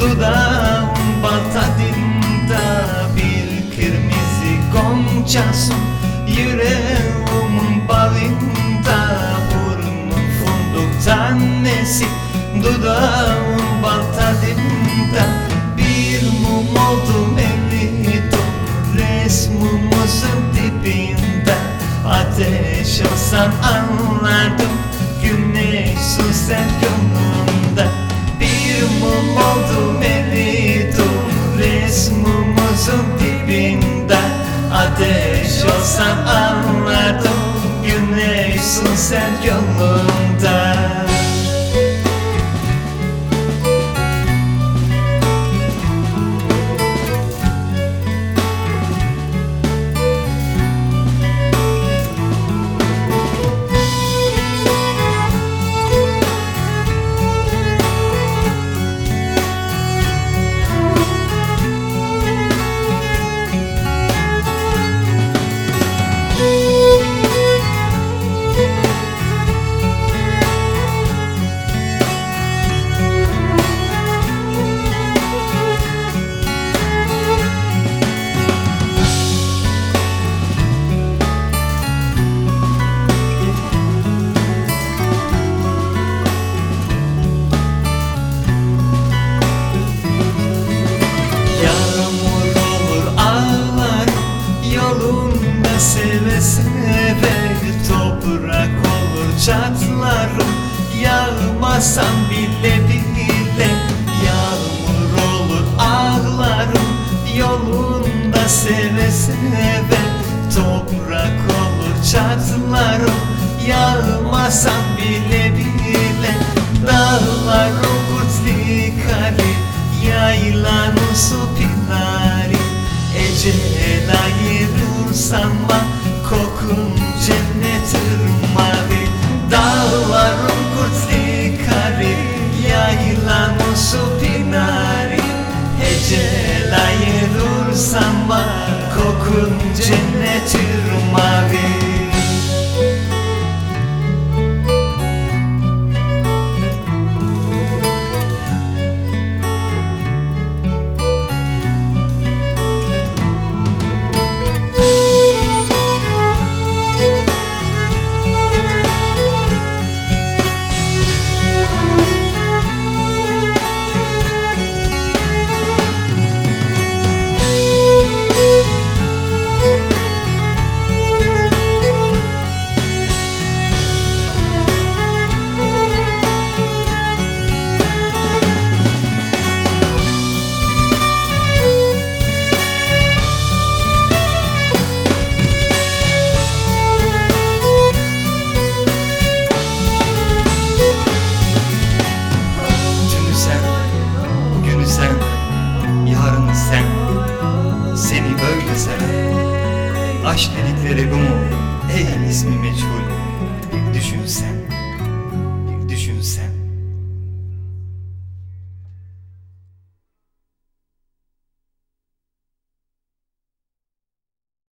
Dudağım tadında Bir kırmızı gonçasın Yüreğimin bağında Burnum fındık tanesi. Dudağım tadında Bir mum oldum emniyetüm Resmimizin dibinde Ateş olsan anlardım. Güneşsin sen gönlümde yanında Yağmasan bile bile Yağmur olur ağlarım Yolunda seve seve Toprak olur çatlarım Yağmasan bile bile Dağlarım kutlu Kokun cennettir mavi Seven Aşk dedikleri bu mu? Ey ismi meçhul. Bir düşünsen